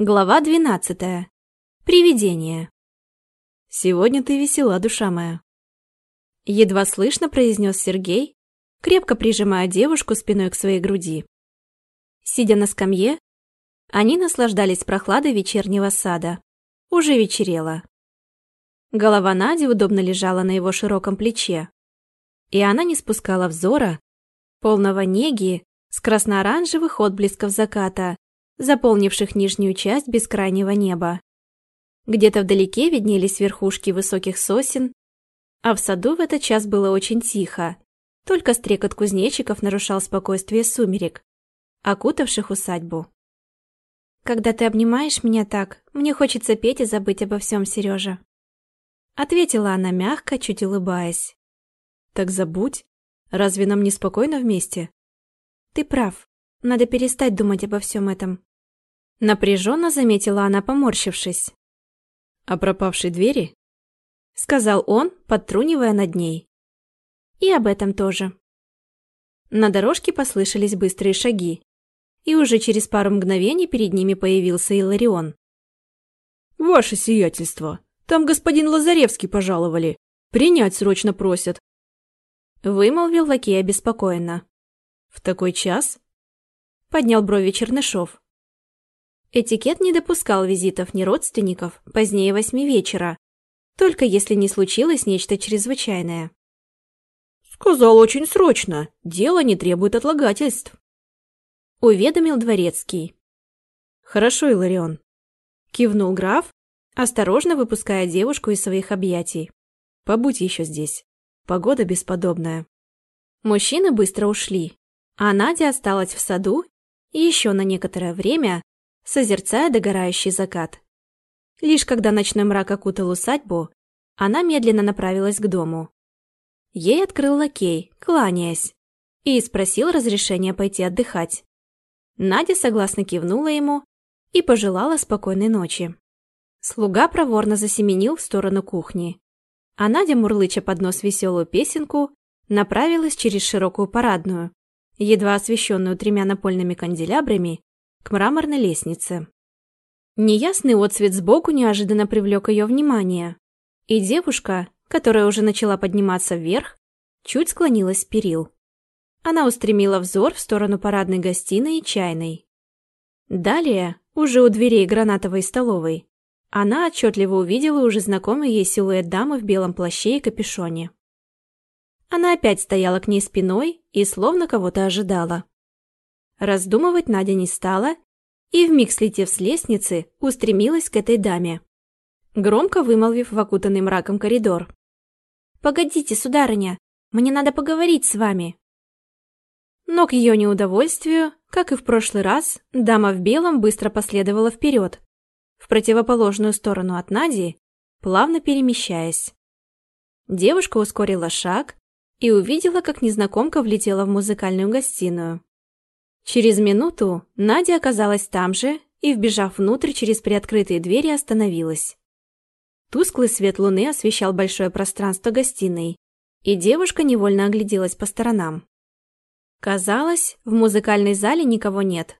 Глава двенадцатая. Привидение. «Сегодня ты весела, душа моя». Едва слышно произнес Сергей, крепко прижимая девушку спиной к своей груди. Сидя на скамье, они наслаждались прохладой вечернего сада. Уже вечерело. Голова Нади удобно лежала на его широком плече, и она не спускала взора, полного неги, с красно-оранжевых отблесков заката, заполнивших нижнюю часть бескрайнего неба. Где-то вдалеке виднелись верхушки высоких сосен, а в саду в этот час было очень тихо, только стрекот кузнечиков нарушал спокойствие сумерек, окутавших усадьбу. «Когда ты обнимаешь меня так, мне хочется петь и забыть обо всем, Сережа», ответила она мягко, чуть улыбаясь. «Так забудь. Разве нам не спокойно вместе?» «Ты прав. Надо перестать думать обо всем этом. Напряженно заметила она, поморщившись. «О пропавшей двери?» Сказал он, подтрунивая над ней. «И об этом тоже». На дорожке послышались быстрые шаги, и уже через пару мгновений перед ними появился Иларион. «Ваше сиятельство, там господин Лазаревский пожаловали. Принять срочно просят». Вымолвил лакей обеспокоенно. «В такой час?» Поднял брови Чернышов. Этикет не допускал визитов ни родственников позднее восьми вечера, только если не случилось нечто чрезвычайное. «Сказал очень срочно. Дело не требует отлагательств», — уведомил дворецкий. «Хорошо, Иларион», — кивнул граф, осторожно выпуская девушку из своих объятий. «Побудь еще здесь. Погода бесподобная». Мужчины быстро ушли, а Надя осталась в саду и еще на некоторое время созерцая догорающий закат. Лишь когда ночной мрак окутал усадьбу, она медленно направилась к дому. Ей открыл лакей, кланяясь, и спросил разрешения пойти отдыхать. Надя согласно кивнула ему и пожелала спокойной ночи. Слуга проворно засеменил в сторону кухни, а Надя, мурлыча под нос веселую песенку, направилась через широкую парадную, едва освещенную тремя напольными канделябрами к мраморной лестнице. Неясный отсвет сбоку неожиданно привлек ее внимание, и девушка, которая уже начала подниматься вверх, чуть склонилась с перил. Она устремила взор в сторону парадной гостиной и чайной. Далее, уже у дверей гранатовой столовой, она отчетливо увидела уже знакомый ей силуэт дамы в белом плаще и капюшоне. Она опять стояла к ней спиной и словно кого-то ожидала. Раздумывать Надя не стала и, вмиг слетев с лестницы, устремилась к этой даме, громко вымолвив в окутанный мраком коридор. «Погодите, сударыня, мне надо поговорить с вами». Но к ее неудовольствию, как и в прошлый раз, дама в белом быстро последовала вперед, в противоположную сторону от Нади, плавно перемещаясь. Девушка ускорила шаг и увидела, как незнакомка влетела в музыкальную гостиную. Через минуту Надя оказалась там же и, вбежав внутрь через приоткрытые двери, остановилась. Тусклый свет луны освещал большое пространство гостиной, и девушка невольно огляделась по сторонам. Казалось, в музыкальной зале никого нет,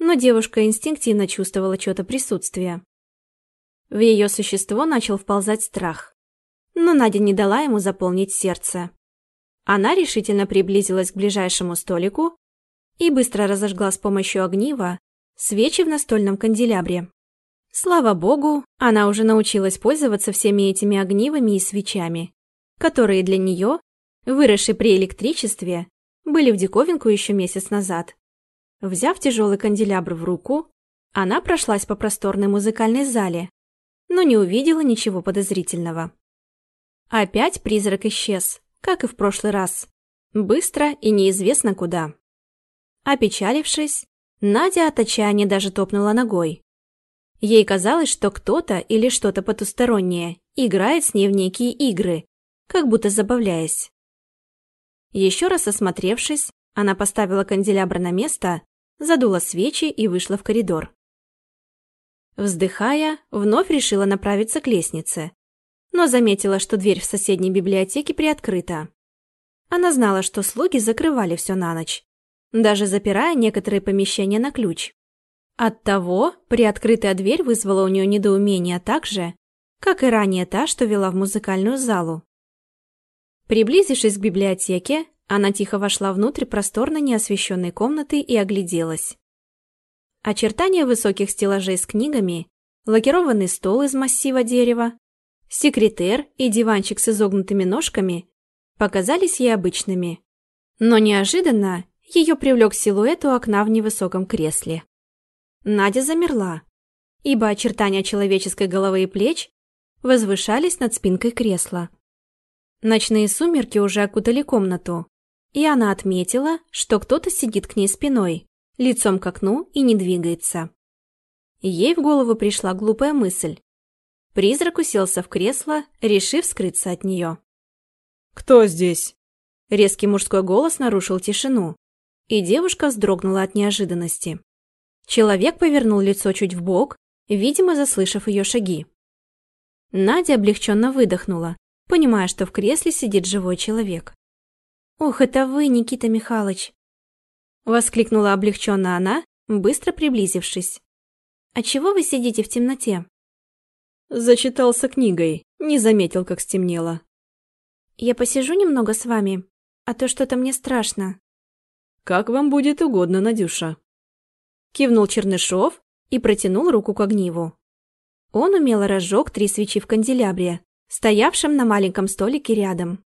но девушка инстинктивно чувствовала чьё-то присутствие. В ее существо начал вползать страх, но Надя не дала ему заполнить сердце. Она решительно приблизилась к ближайшему столику и быстро разожгла с помощью огнива свечи в настольном канделябре. Слава богу, она уже научилась пользоваться всеми этими огнивами и свечами, которые для нее, выросшие при электричестве, были в диковинку еще месяц назад. Взяв тяжелый канделябр в руку, она прошлась по просторной музыкальной зале, но не увидела ничего подозрительного. Опять призрак исчез, как и в прошлый раз, быстро и неизвестно куда. Опечалившись, Надя от отчаяния даже топнула ногой. Ей казалось, что кто-то или что-то потустороннее играет с ней в некие игры, как будто забавляясь. Еще раз осмотревшись, она поставила канделябр на место, задула свечи и вышла в коридор. Вздыхая, вновь решила направиться к лестнице, но заметила, что дверь в соседней библиотеке приоткрыта. Она знала, что слуги закрывали все на ночь, даже запирая некоторые помещения на ключ. Оттого приоткрытая дверь вызвала у нее недоумение так же, как и ранее та, что вела в музыкальную залу. Приблизившись к библиотеке, она тихо вошла внутрь просторно неосвещенной комнаты и огляделась. Очертания высоких стеллажей с книгами, лакированный стол из массива дерева, секретер и диванчик с изогнутыми ножками показались ей обычными. Но неожиданно ее привлек силуэт у окна в невысоком кресле. Надя замерла, ибо очертания человеческой головы и плеч возвышались над спинкой кресла. Ночные сумерки уже окутали комнату, и она отметила, что кто-то сидит к ней спиной, лицом к окну и не двигается. Ей в голову пришла глупая мысль. Призрак уселся в кресло, решив скрыться от нее. «Кто здесь?» Резкий мужской голос нарушил тишину, и девушка вздрогнула от неожиданности. Человек повернул лицо чуть в бок, видимо, заслышав ее шаги. Надя облегченно выдохнула, понимая, что в кресле сидит живой человек. «Ох, это вы, Никита Михайлович!» Воскликнула облегченно она, быстро приблизившись. «А чего вы сидите в темноте?» Зачитался книгой, не заметил, как стемнело. «Я посижу немного с вами, а то что-то мне страшно». «Как вам будет угодно, Надюша». Кивнул Чернышов и протянул руку к огниву. Он умело разжег три свечи в канделябре, стоявшем на маленьком столике рядом.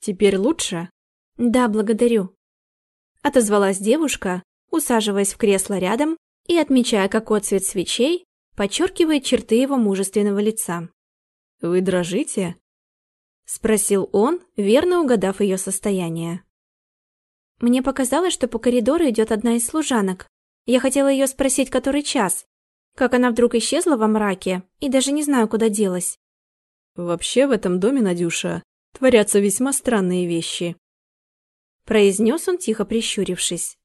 «Теперь лучше?» «Да, благодарю», — отозвалась девушка, усаживаясь в кресло рядом и отмечая, как отцвет свечей подчеркивает черты его мужественного лица. «Вы дрожите?» — спросил он, верно угадав ее состояние. Мне показалось, что по коридору идет одна из служанок. Я хотела ее спросить, который час. Как она вдруг исчезла во мраке, и даже не знаю, куда делась. Вообще в этом доме, Надюша, творятся весьма странные вещи. Произнес он, тихо прищурившись.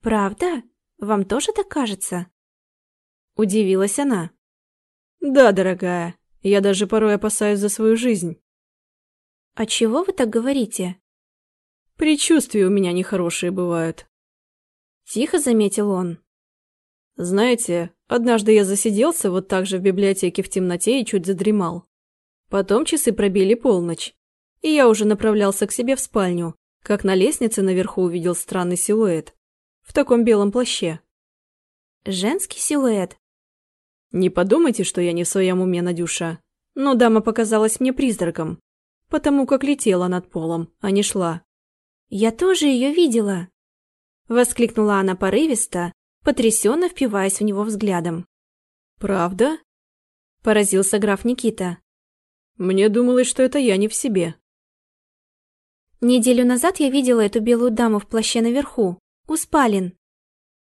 Правда? Вам тоже так кажется? Удивилась она. Да, дорогая, я даже порой опасаюсь за свою жизнь. А чего вы так говорите? Предчувствия у меня нехорошие бывают. Тихо заметил он. Знаете, однажды я засиделся вот так же в библиотеке в темноте и чуть задремал. Потом часы пробили полночь, и я уже направлялся к себе в спальню, как на лестнице наверху увидел странный силуэт. В таком белом плаще. Женский силуэт? Не подумайте, что я не в своем уме, Надюша. Но дама показалась мне призраком, потому как летела над полом, а не шла. «Я тоже ее видела!» Воскликнула она порывисто, потрясенно впиваясь в него взглядом. «Правда?» Поразился граф Никита. «Мне думалось, что это я не в себе». Неделю назад я видела эту белую даму в плаще наверху, у спален.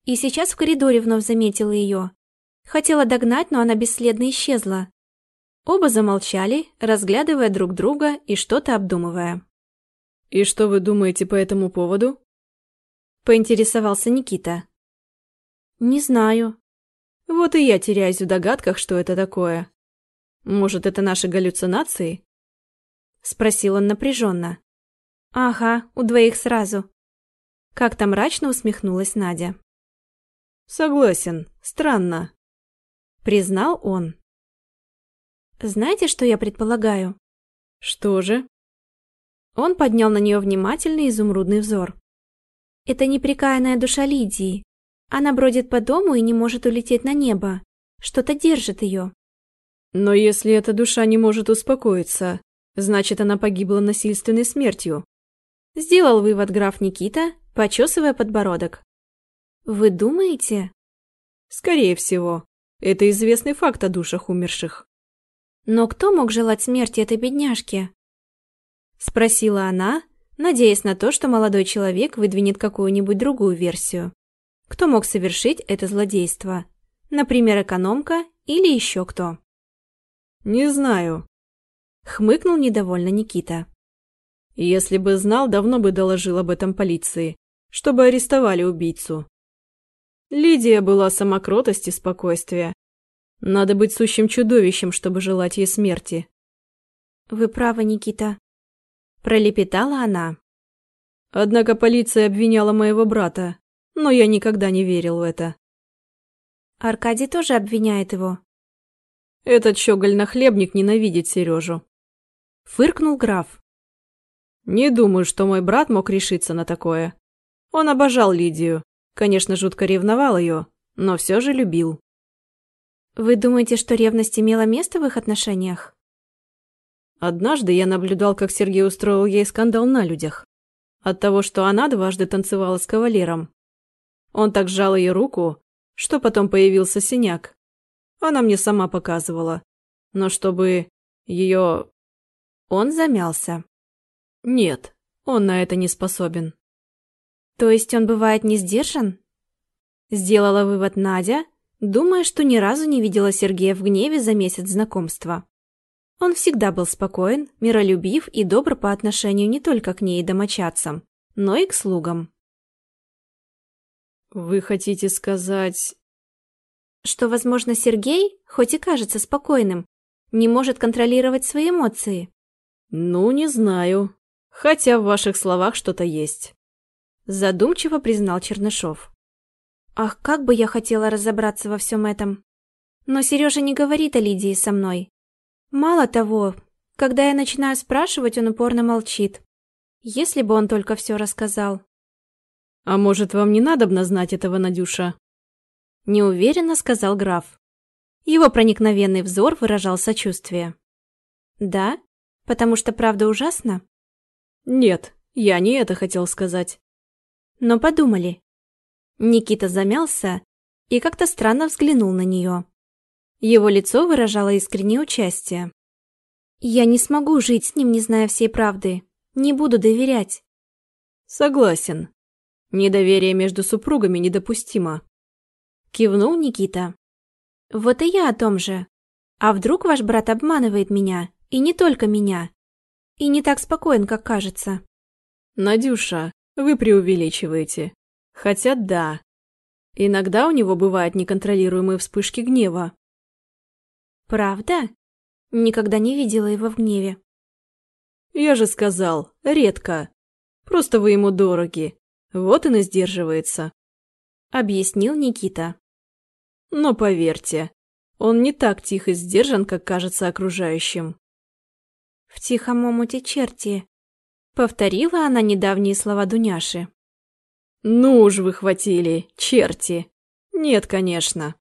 И сейчас в коридоре вновь заметила ее. Хотела догнать, но она бесследно исчезла. Оба замолчали, разглядывая друг друга и что-то обдумывая. «И что вы думаете по этому поводу?» Поинтересовался Никита. «Не знаю». «Вот и я теряюсь в догадках, что это такое. Может, это наши галлюцинации?» Спросил он напряженно. «Ага, у двоих сразу». Как-то мрачно усмехнулась Надя. «Согласен, странно», — признал он. «Знаете, что я предполагаю?» «Что же?» Он поднял на нее внимательный изумрудный взор. «Это неприкаянная душа Лидии. Она бродит по дому и не может улететь на небо. Что-то держит ее». «Но если эта душа не может успокоиться, значит, она погибла насильственной смертью», сделал вывод граф Никита, почесывая подбородок. «Вы думаете?» «Скорее всего. Это известный факт о душах умерших». «Но кто мог желать смерти этой бедняжке?» Спросила она, надеясь на то, что молодой человек выдвинет какую-нибудь другую версию. Кто мог совершить это злодейство? Например, экономка или еще кто? «Не знаю», — хмыкнул недовольно Никита. «Если бы знал, давно бы доложил об этом полиции, чтобы арестовали убийцу. Лидия была сама кротость и спокойствие. Надо быть сущим чудовищем, чтобы желать ей смерти. «Вы правы, Никита», – пролепетала она. Однако полиция обвиняла моего брата, но я никогда не верил в это. Аркадий тоже обвиняет его. Этот щеголь-нахлебник ненавидит Сережу. Фыркнул граф. Не думаю, что мой брат мог решиться на такое. Он обожал Лидию. Конечно, жутко ревновал ее, но все же любил. Вы думаете, что ревность имела место в их отношениях? Однажды я наблюдал, как Сергей устроил ей скандал на людях. От того, что она дважды танцевала с кавалером. Он так сжал ее руку, что потом появился синяк. Она мне сама показывала. Но чтобы ее... Он замялся. Нет, он на это не способен. То есть он бывает не сдержан? Сделала вывод Надя, думая, что ни разу не видела Сергея в гневе за месяц знакомства. Он всегда был спокоен, миролюбив и добр по отношению не только к ней и домочадцам, но и к слугам. «Вы хотите сказать...» Что, возможно, Сергей, хоть и кажется спокойным, не может контролировать свои эмоции. «Ну, не знаю. Хотя в ваших словах что-то есть». Задумчиво признал Чернышов. Ах, как бы я хотела разобраться во всем этом. Но Сережа не говорит о Лидии со мной. Мало того, когда я начинаю спрашивать, он упорно молчит. Если бы он только все рассказал. «А может, вам не надо бы знать этого, Надюша?» Неуверенно сказал граф. Его проникновенный взор выражал сочувствие. «Да? Потому что правда ужасна?» «Нет, я не это хотел сказать». «Но подумали, Никита замялся и как-то странно взглянул на нее. Его лицо выражало искреннее участие. «Я не смогу жить с ним, не зная всей правды. Не буду доверять». «Согласен. Недоверие между супругами недопустимо». Кивнул Никита. «Вот и я о том же. А вдруг ваш брат обманывает меня? И не только меня. И не так спокоен, как кажется». «Надюша, вы преувеличиваете. Хотя да. Иногда у него бывают неконтролируемые вспышки гнева. Правда? Никогда не видела его в гневе. Я же сказал, редко. Просто вы ему дороги. Вот он и сдерживается. Объяснил Никита. Но поверьте, он не так тихо сдержан, как кажется окружающим. В тихом омуте черти. Повторила она недавние слова Дуняши. «Ну уж вы хватили, черти!» «Нет, конечно!»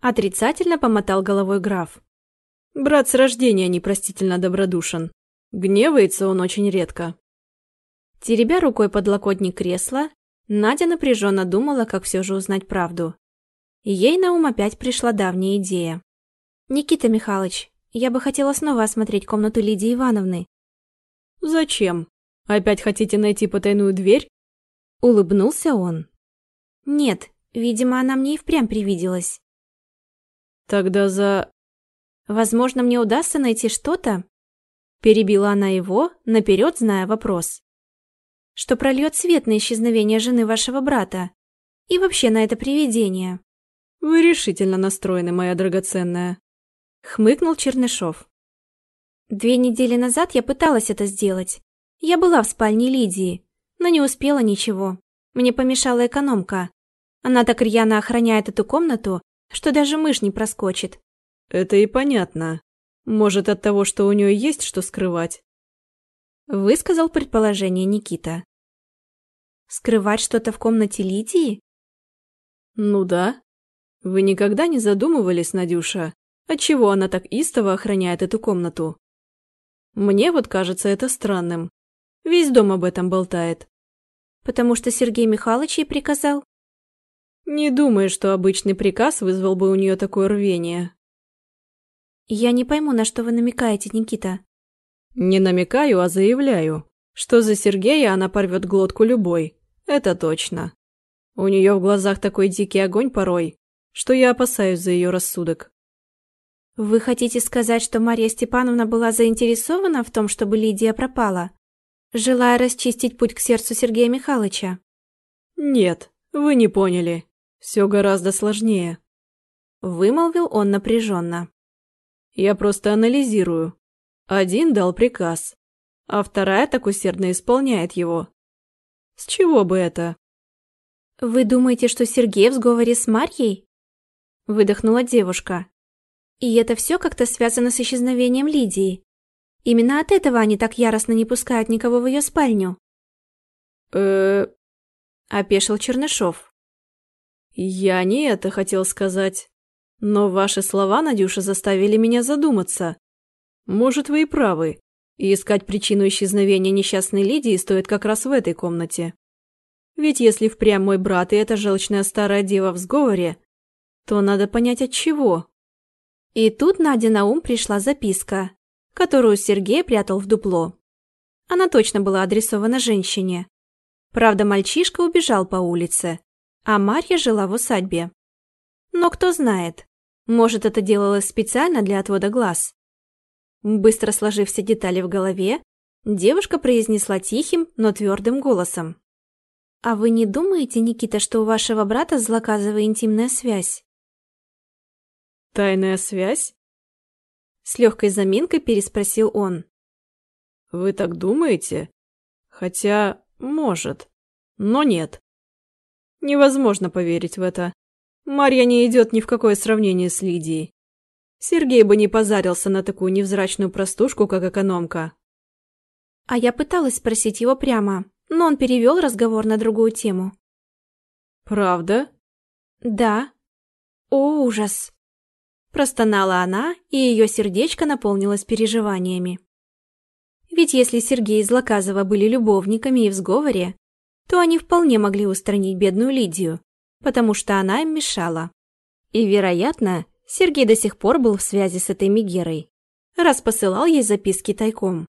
Отрицательно помотал головой граф. «Брат с рождения непростительно добродушен. Гневается он очень редко». Теребя рукой подлокотник кресла, Надя напряженно думала, как все же узнать правду. Ей на ум опять пришла давняя идея. «Никита Михайлович, я бы хотела снова осмотреть комнату Лидии Ивановны». «Зачем? Опять хотите найти потайную дверь Улыбнулся он. Нет, видимо, она мне и впрямь привиделась. Тогда за... Возможно, мне удастся найти что-то? Перебила она его, наперед зная вопрос. Что прольет свет на исчезновение жены вашего брата. И вообще на это привидение. Вы решительно настроены, моя драгоценная. Хмыкнул Чернышов. Две недели назад я пыталась это сделать. Я была в спальне Лидии, но не успела ничего. Мне помешала экономка. Она так рьяно охраняет эту комнату, что даже мышь не проскочит. Это и понятно. Может, от того, что у нее есть что скрывать? Высказал предположение Никита. Скрывать что-то в комнате Лидии? Ну да. Вы никогда не задумывались, Надюша, отчего она так истово охраняет эту комнату? Мне вот кажется это странным. Весь дом об этом болтает. Потому что Сергей Михайлович ей приказал? Не думаю, что обычный приказ вызвал бы у нее такое рвение. Я не пойму, на что вы намекаете, Никита. Не намекаю, а заявляю, что за Сергея она порвет глотку любой. Это точно. У нее в глазах такой дикий огонь порой, что я опасаюсь за ее рассудок. Вы хотите сказать, что Мария Степановна была заинтересована в том, чтобы Лидия пропала? желая расчистить путь к сердцу Сергея Михайловича. «Нет, вы не поняли. Все гораздо сложнее», — вымолвил он напряженно. «Я просто анализирую. Один дал приказ, а вторая так усердно исполняет его. С чего бы это?» «Вы думаете, что Сергей в сговоре с Марьей?» выдохнула девушка. И это все как-то связано с исчезновением Лидии. Именно от этого они так яростно не пускают никого в ее спальню. э опешил Чернышов. Я не это хотел сказать. Но ваши слова, Надюша, заставили меня задуматься. Может, вы и правы. И искать причину исчезновения несчастной Лидии стоит как раз в этой комнате. Ведь если впрямь мой брат и эта желчная старая дева в сговоре, то надо понять от чего. И тут Наде на ум пришла записка, которую Сергей прятал в дупло. Она точно была адресована женщине. Правда, мальчишка убежал по улице, а Марья жила в усадьбе. Но кто знает, может, это делалось специально для отвода глаз. Быстро сложив все детали в голове, девушка произнесла тихим, но твердым голосом. «А вы не думаете, Никита, что у вашего брата с Злаказовой интимная связь?» «Тайная связь?» С легкой заминкой переспросил он. «Вы так думаете? Хотя, может, но нет. Невозможно поверить в это. Марья не идет ни в какое сравнение с Лидией. Сергей бы не позарился на такую невзрачную простушку, как экономка. А я пыталась спросить его прямо, но он перевел разговор на другую тему. «Правда?» «Да». «О, ужас!» Простонала она, и ее сердечко наполнилось переживаниями. Ведь если Сергей и Злоказова были любовниками и в сговоре, то они вполне могли устранить бедную Лидию, потому что она им мешала. И, вероятно, Сергей до сих пор был в связи с этой Мегерой, раз посылал ей записки тайком.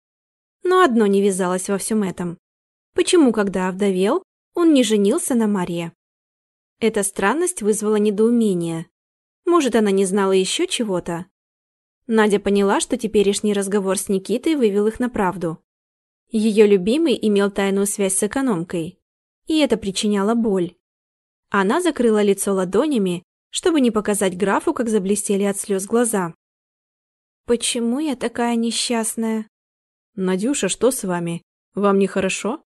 Но одно не вязалось во всем этом. Почему, когда овдовел, он не женился на Марье? Эта странность вызвала недоумение, может, она не знала еще чего-то? Надя поняла, что теперешний разговор с Никитой вывел их на правду. Ее любимый имел тайную связь с экономкой, и это причиняло боль. Она закрыла лицо ладонями, чтобы не показать графу, как заблестели от слез глаза. «Почему я такая несчастная?» «Надюша, что с вами? Вам нехорошо?»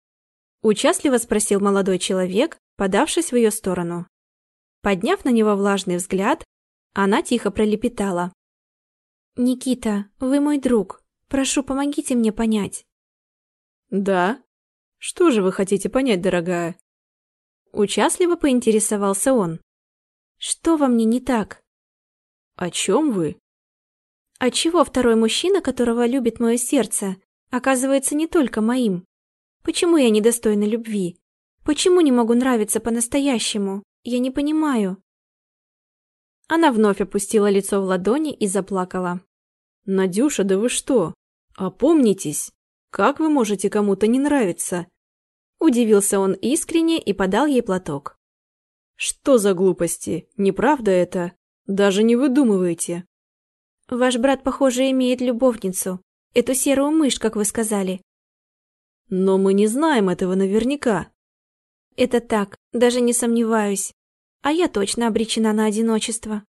Участливо спросил молодой человек, подавшись в ее сторону. Подняв на него влажный взгляд, она тихо пролепетала. «Никита, вы мой друг. Прошу, помогите мне понять». «Да? Что же вы хотите понять, дорогая?» Участливо поинтересовался он. «Что во мне не так?» «О чем вы?» «А чего второй мужчина, которого любит мое сердце, оказывается не только моим? Почему я недостойна любви? Почему не могу нравиться по-настоящему? Я не понимаю». Она вновь опустила лицо в ладони и заплакала. «Надюша, да вы что? Опомнитесь! Как вы можете кому-то не нравиться?» Удивился он искренне и подал ей платок. «Что за глупости? Неправда это? Даже не выдумывайте!» «Ваш брат, похоже, имеет любовницу. Эту серую мышь, как вы сказали». «Но мы не знаем этого наверняка». «Это так, даже не сомневаюсь а я точно обречена на одиночество.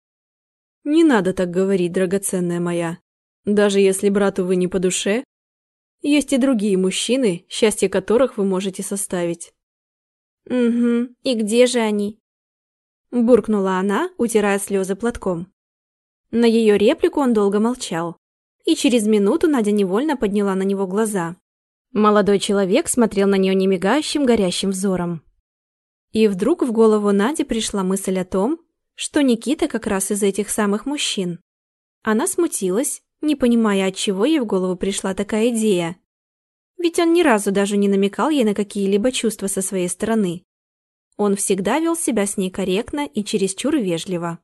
Не надо так говорить, драгоценная моя. Даже если брату вы не по душе, есть и другие мужчины, счастье которых вы можете составить. Угу, и где же они? Буркнула она, утирая слезы платком. На ее реплику он долго молчал, и через минуту Надя невольно подняла на него глаза. Молодой человек смотрел на нее немигающим горящим взором. И вдруг в голову Наде пришла мысль о том, что Никита как раз из этих самых мужчин. Она смутилась, не понимая, от чего ей в голову пришла такая идея. Ведь он ни разу даже не намекал ей на какие-либо чувства со своей стороны. Он всегда вел себя с ней корректно и чересчур вежливо.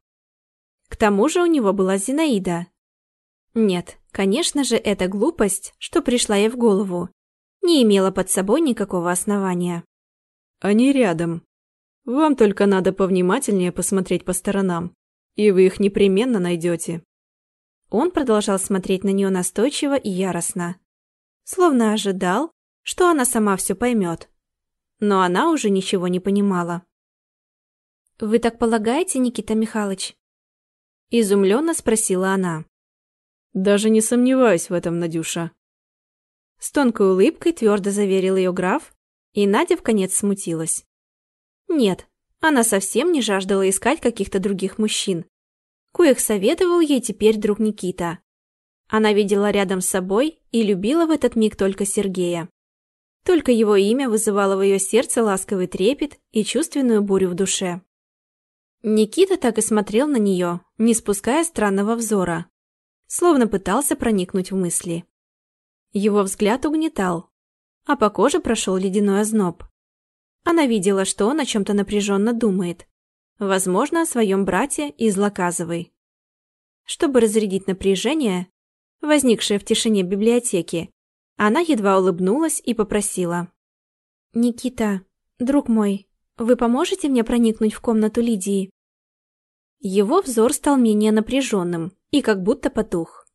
К тому же у него была Зинаида. Нет, конечно же, эта глупость, что пришла ей в голову, не имела под собой никакого основания. «Они рядом», вам только надо повнимательнее посмотреть по сторонам, и вы их непременно найдете. Он продолжал смотреть на нее настойчиво и яростно, словно ожидал, что она сама все поймет. Но она уже ничего не понимала. «Вы так полагаете, Никита Михайлович?» Изумленно спросила она. «Даже не сомневаюсь в этом, Надюша». С тонкой улыбкой твердо заверил ее граф, и Надя в конец смутилась. Нет, она совсем не жаждала искать каких-то других мужчин. Коих советовал ей теперь друг Никита. Она видела рядом с собой и любила в этот миг только Сергея. Только его имя вызывало в ее сердце ласковый трепет и чувственную бурю в душе. Никита так и смотрел на нее, не спуская странного взора, словно пытался проникнуть в мысли. Его взгляд угнетал, а по коже прошел ледяной озноб. Она видела, что он о чем-то напряженно думает, возможно, о своем брате из Лаказовой. Чтобы разрядить напряжение, возникшее в тишине библиотеки, она едва улыбнулась и попросила. «Никита, друг мой, вы поможете мне проникнуть в комнату Лидии?» Его взор стал менее напряженным и как будто потух.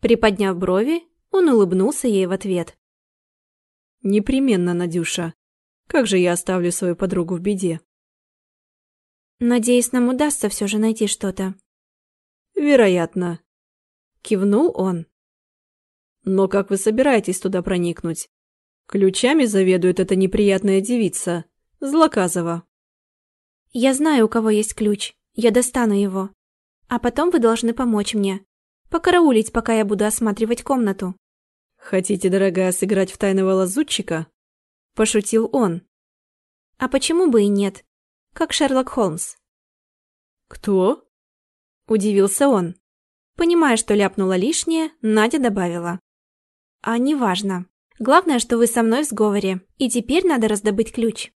Приподняв брови, он улыбнулся ей в ответ. «Непременно, Надюша. Как же я оставлю свою подругу в беде?» «Надеюсь, нам удастся все же найти что-то». «Вероятно», — кивнул он. Но как вы собираетесь туда проникнуть? Ключами заведует эта неприятная девица, Злоказова. Я знаю, у кого есть ключ. Я достану его. А потом вы должны помочь мне. Покараулить, пока я буду осматривать комнату. Хотите, дорогая, сыграть в тайного лазутчика? Пошутил он. А почему бы и нет? Как Шерлок Холмс. Кто? Удивился он. Понимая, что ляпнула лишнее, Надя добавила. А неважно. Главное, что вы со мной в сговоре, и теперь надо раздобыть ключ.